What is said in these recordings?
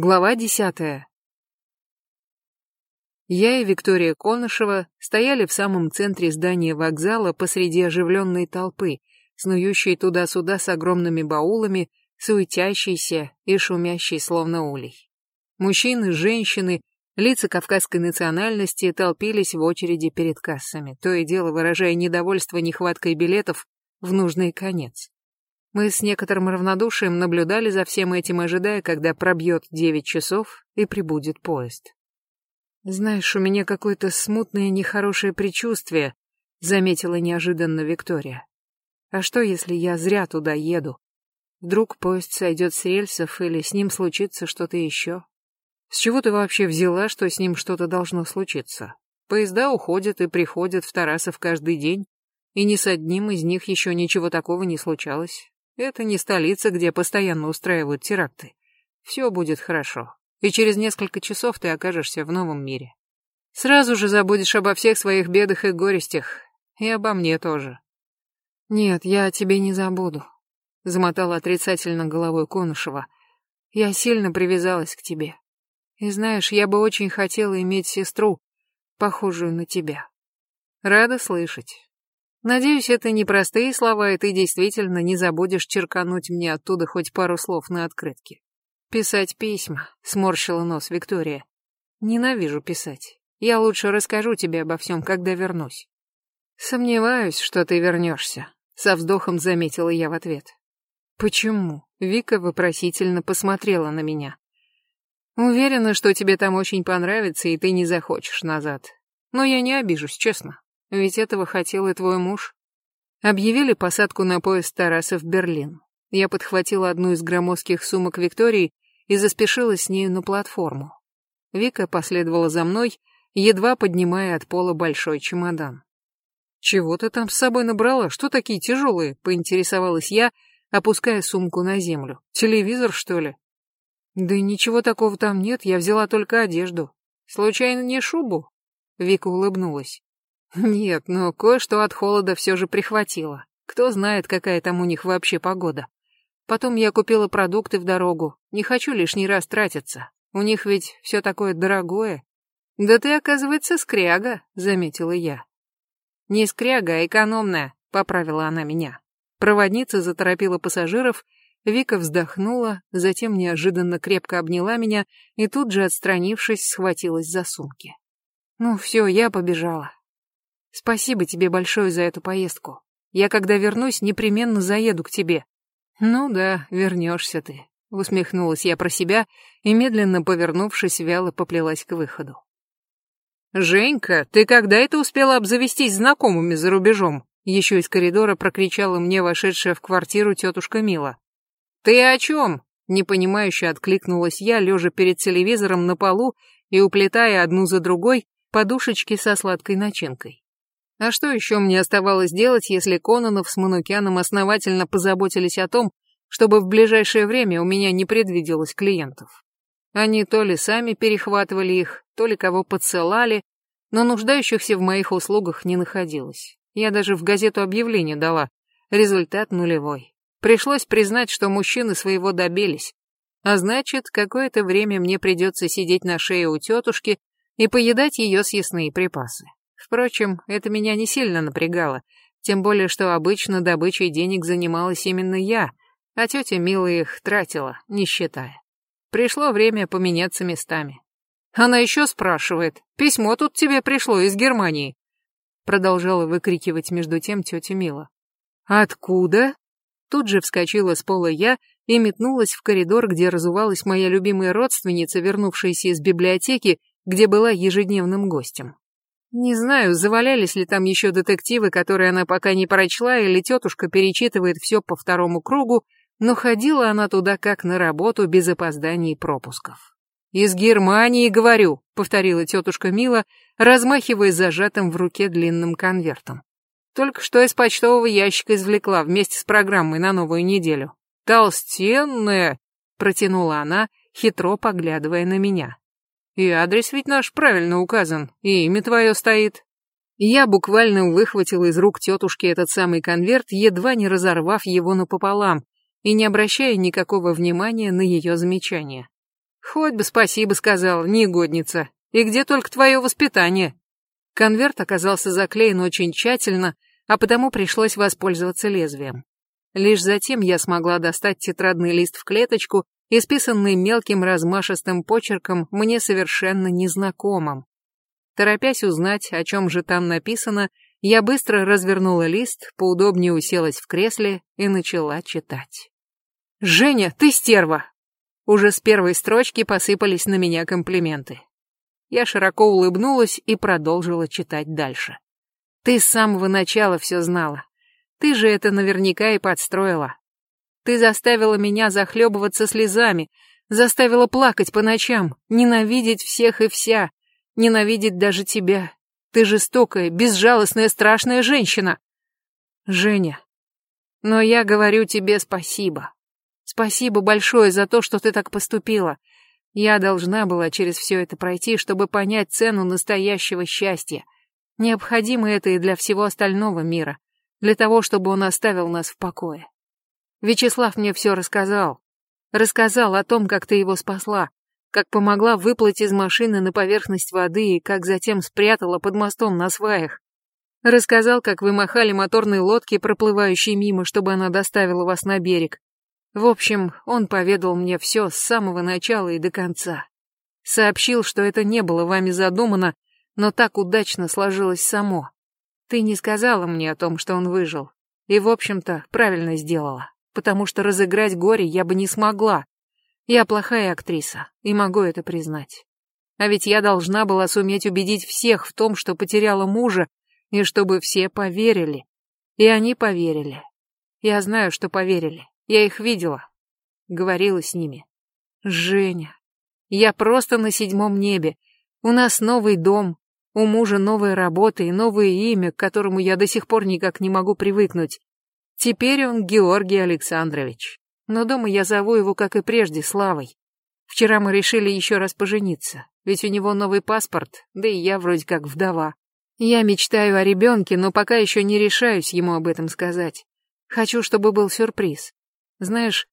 Глава десятая. Я и Виктория Конышева стояли в самом центре здания вокзала посреди оживленной толпы, снующей туда-сюда с огромными баулами, суетящейся и шумящей словно улей. Мужчины, женщины, лица кавказской национальности толпились в очереди перед кассами, то и дело выражая недовольство нехваткой билетов в нужный конец. Мы с некоторым равнодушием наблюдали за всем этим, ожидая, когда пробьет девять часов и прибудет поезд. «Знаешь, у меня какое-то смутное нехорошее предчувствие», — заметила неожиданно Виктория. «А что, если я зря туда еду? Вдруг поезд сойдет с рельсов или с ним случится что-то еще? С чего ты вообще взяла, что с ним что-то должно случиться? Поезда уходят и приходят в Тарасов каждый день, и ни с одним из них еще ничего такого не случалось. Это не столица, где постоянно устраивают теракты. Все будет хорошо, и через несколько часов ты окажешься в новом мире. Сразу же забудешь обо всех своих бедах и горестях, и обо мне тоже. Нет, я о тебе не забуду, замотала отрицательно головой Конышева. Я сильно привязалась к тебе. И знаешь, я бы очень хотела иметь сестру, похожую на тебя. Рада слышать. Надеюсь, это не простые слова, и ты действительно не забудешь черкануть мне оттуда хоть пару слов на открытке. Писать письма, сморщила нос Виктория. Ненавижу писать. Я лучше расскажу тебе обо всем, когда вернусь. Сомневаюсь, что ты вернешься, со вздохом заметила я в ответ. Почему? Вика вопросительно посмотрела на меня. Уверена, что тебе там очень понравится, и ты не захочешь назад. Но я не обижусь, честно. Ведь этого хотел и твой муж. Объявили посадку на поезд Тараса в Берлин. Я подхватила одну из громоздких сумок Виктории и заспешила с нею на платформу. Вика последовала за мной, едва поднимая от пола большой чемодан. «Чего ты там с собой набрала? Что такие тяжелые?» — поинтересовалась я, опуская сумку на землю. «Телевизор, что ли?» «Да ничего такого там нет, я взяла только одежду. Случайно не шубу?» Вика улыбнулась. Нет, но кое-что от холода все же прихватило. Кто знает, какая там у них вообще погода. Потом я купила продукты в дорогу. Не хочу лишний раз тратиться. У них ведь все такое дорогое. Да ты, оказывается, скряга, заметила я. Не скряга, а экономная, поправила она меня. Проводница заторопила пассажиров, Вика вздохнула, затем неожиданно крепко обняла меня и тут же, отстранившись, схватилась за сумки. Ну все, я побежала. Спасибо тебе большое за эту поездку. Я, когда вернусь, непременно заеду к тебе. Ну да, вернешься ты. Усмехнулась я про себя и, медленно повернувшись, вяло поплелась к выходу. «Женька, ты когда это успела обзавестись знакомыми за рубежом?» Еще из коридора прокричала мне вошедшая в квартиру тетушка Мила. «Ты о чем?» Непонимающе откликнулась я, лежа перед телевизором на полу и уплетая одну за другой подушечки со сладкой начинкой. А что еще мне оставалось делать, если Кононов с Манукяном основательно позаботились о том, чтобы в ближайшее время у меня не предвиделось клиентов? Они то ли сами перехватывали их, то ли кого подсылали, но нуждающихся в моих услугах не находилось. Я даже в газету объявление дала. Результат нулевой. Пришлось признать, что мужчины своего добились. А значит, какое-то время мне придется сидеть на шее у тетушки и поедать ее съестные припасы. Впрочем, это меня не сильно напрягало, тем более, что обычно добычей денег занималась именно я, а тетя Мила их тратила, не считая. Пришло время поменяться местами. Она еще спрашивает, письмо тут тебе пришло из Германии. Продолжала выкрикивать между тем тетя Мила. Откуда? Тут же вскочила с пола я и метнулась в коридор, где разувалась моя любимая родственница, вернувшаяся из библиотеки, где была ежедневным гостем. Не знаю, завалялись ли там еще детективы, которые она пока не прочла, или тетушка перечитывает все по второму кругу, но ходила она туда как на работу без опозданий и пропусков. «Из Германии, говорю», — повторила тетушка Мила, размахивая зажатым в руке длинным конвертом. «Только что из почтового ящика извлекла вместе с программой на новую неделю. Толстенная!» — протянула она, хитро поглядывая на меня. И адрес ведь наш правильно указан, и имя твое стоит. Я буквально выхватила из рук тетушки этот самый конверт, едва не разорвав его напополам, и не обращая никакого внимания на ее замечания. Хоть бы спасибо сказал, негодница. И где только твое воспитание? Конверт оказался заклеен очень тщательно, а потому пришлось воспользоваться лезвием. Лишь затем я смогла достать тетрадный лист в клеточку, исписанный мелким размашистым почерком, мне совершенно незнакомым. Торопясь узнать, о чем же там написано, я быстро развернула лист, поудобнее уселась в кресле и начала читать. «Женя, ты стерва!» Уже с первой строчки посыпались на меня комплименты. Я широко улыбнулась и продолжила читать дальше. «Ты с самого начала все знала. Ты же это наверняка и подстроила. Ты заставила меня захлебываться слезами, заставила плакать по ночам, ненавидеть всех и вся, ненавидеть даже тебя. Ты жестокая, безжалостная, страшная женщина. Женя, но я говорю тебе спасибо. Спасибо большое за то, что ты так поступила. Я должна была через все это пройти, чтобы понять цену настоящего счастья. Необходимо это и для всего остального мира, для того, чтобы он оставил нас в покое. Вячеслав мне все рассказал. Рассказал о том, как ты его спасла, как помогла выплыть из машины на поверхность воды и как затем спрятала под мостом на сваях. Рассказал, как вы махали моторной лодке, проплывающей мимо, чтобы она доставила вас на берег. В общем, он поведал мне все с самого начала и до конца. Сообщил, что это не было вами задумано, но так удачно сложилось само. Ты не сказала мне о том, что он выжил. И, в общем-то, правильно сделала, потому что разыграть горе я бы не смогла, я плохая актриса, и могу это признать. А ведь я должна была суметь убедить всех в том, что потеряла мужа, и чтобы все поверили. И они поверили. Я знаю, что поверили. Я их видела. Говорила с ними. Женя, я просто на седьмом небе. У нас новый дом, у мужа новая работа и новое имя, к которому я до сих пор никак не могу привыкнуть. Теперь он Георгий Александрович но дома я зову его, как и прежде, Славой. Вчера мы решили еще раз пожениться, ведь у него новый паспорт, да и я вроде как вдова. Я мечтаю о ребенке, но пока еще не решаюсь ему об этом сказать. Хочу, чтобы был сюрприз. Знаешь,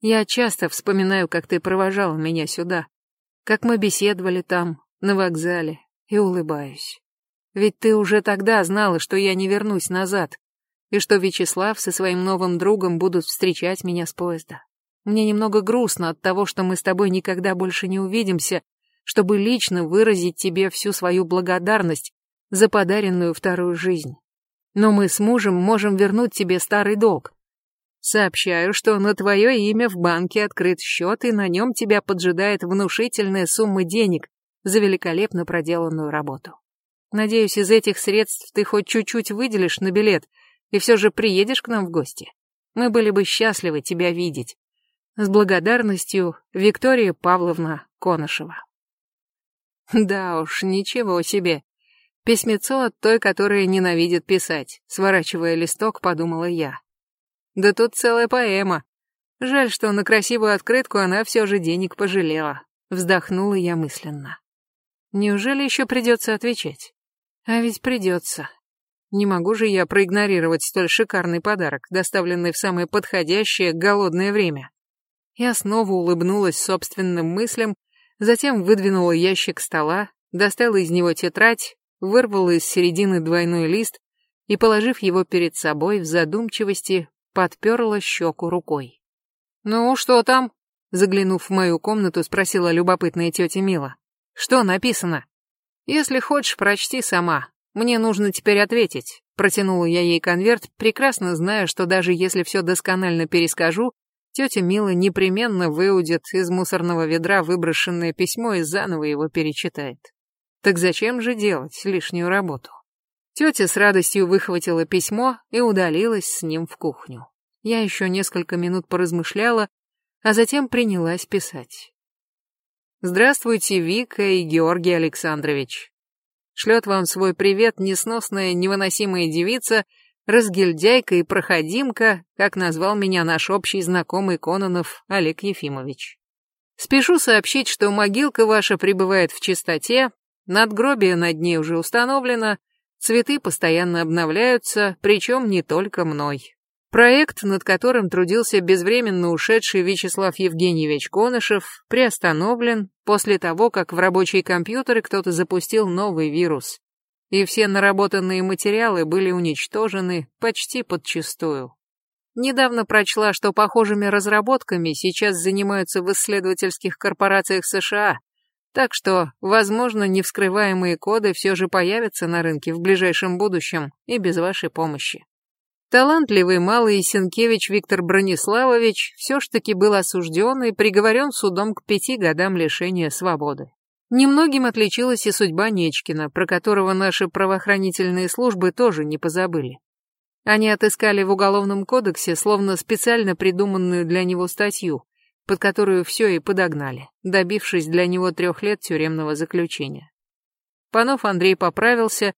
я часто вспоминаю, как ты провожала меня сюда, как мы беседовали там, на вокзале, и улыбаюсь. Ведь ты уже тогда знала, что я не вернусь назад, и что Вячеслав со своим новым другом будут встречать меня с поезда. Мне немного грустно от того, что мы с тобой никогда больше не увидимся, чтобы лично выразить тебе всю свою благодарность за подаренную вторую жизнь. Но мы с мужем можем вернуть тебе старый долг. Сообщаю, что на твое имя в банке открыт счет, и на нем тебя поджидает внушительная сумма денег за великолепно проделанную работу. Надеюсь, из этих средств ты хоть чуть-чуть выделишь на билет — и все же приедешь к нам в гости. Мы были бы счастливы тебя видеть. С благодарностью, Виктория Павловна Конышева. Да уж, ничего себе. Письмецо от той, которая ненавидит писать, сворачивая листок, подумала я. Да тут целая поэма. Жаль, что на красивую открытку она все же денег пожалела. Вздохнула я мысленно. Неужели еще придется отвечать? А ведь придется. Не могу же я проигнорировать столь шикарный подарок, доставленный в самое подходящее голодное время. Я снова улыбнулась собственным мыслям, затем выдвинула ящик стола, достала из него тетрадь, вырвала из середины двойной лист и, положив его перед собой в задумчивости, подперла щеку рукой. «Ну, что там?» Заглянув в мою комнату, спросила любопытная тетя Мила. «Что написано?» «Если хочешь, прочти сама. Мне нужно теперь ответить. Протянула я ей конверт, прекрасно зная, что даже если все досконально перескажу, тетя Мила непременно выудит из мусорного ведра выброшенное письмо и заново его перечитает. Так зачем же делать лишнюю работу? Тетя с радостью выхватила письмо и удалилась с ним в кухню. Я еще несколько минут поразмышляла, а затем принялась писать. «Здравствуйте, Вика и Георгий Александрович. Шлет вам свой привет несносная, невыносимая девица, разгильдяйка и проходимка, как назвал меня наш общий знакомый Кононов Олег Ефимович. Спешу сообщить, что могилка ваша пребывает в чистоте, надгробие над ней уже установлено, цветы постоянно обновляются, причем не только мной. Проект, над которым трудился безвременно ушедший Вячеслав Евгеньевич Конышев, приостановлен после того, как в рабочие компьютеры кто-то запустил новый вирус, и все наработанные материалы были уничтожены почти подчистую. Недавно прочла, что похожими разработками сейчас занимаются в исследовательских корпорациях США, так что, возможно, невскрываемые коды все же появятся на рынке в ближайшем будущем и без вашей помощи. Талантливый малый Сенкевич Виктор Брониславович все ж таки был осужден и приговорен судом к пяти годам лишения свободы. Немногим отличилась и судьба Нечкина, про которого наши правоохранительные службы тоже не позабыли. Они отыскали в Уголовном кодексе словно специально придуманную для него статью, под которую все и подогнали, добившись для него трех лет тюремного заключения. Панов Андрей поправился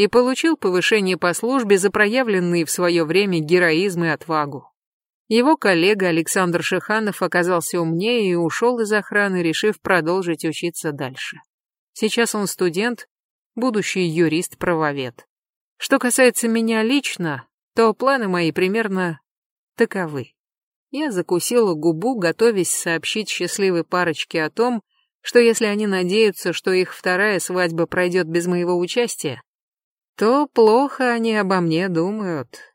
и получил повышение по службе за проявленные в свое время героизм и отвагу. Его коллега Александр Шиханов оказался умнее и ушел из охраны, решив продолжить учиться дальше. Сейчас он студент, будущий юрист-правовед. Что касается меня лично, то планы мои примерно таковы. Я закусила губу, готовясь сообщить счастливой парочке о том, что если они надеются, что их вторая свадьба пройдет без моего участия, то плохо они обо мне думают.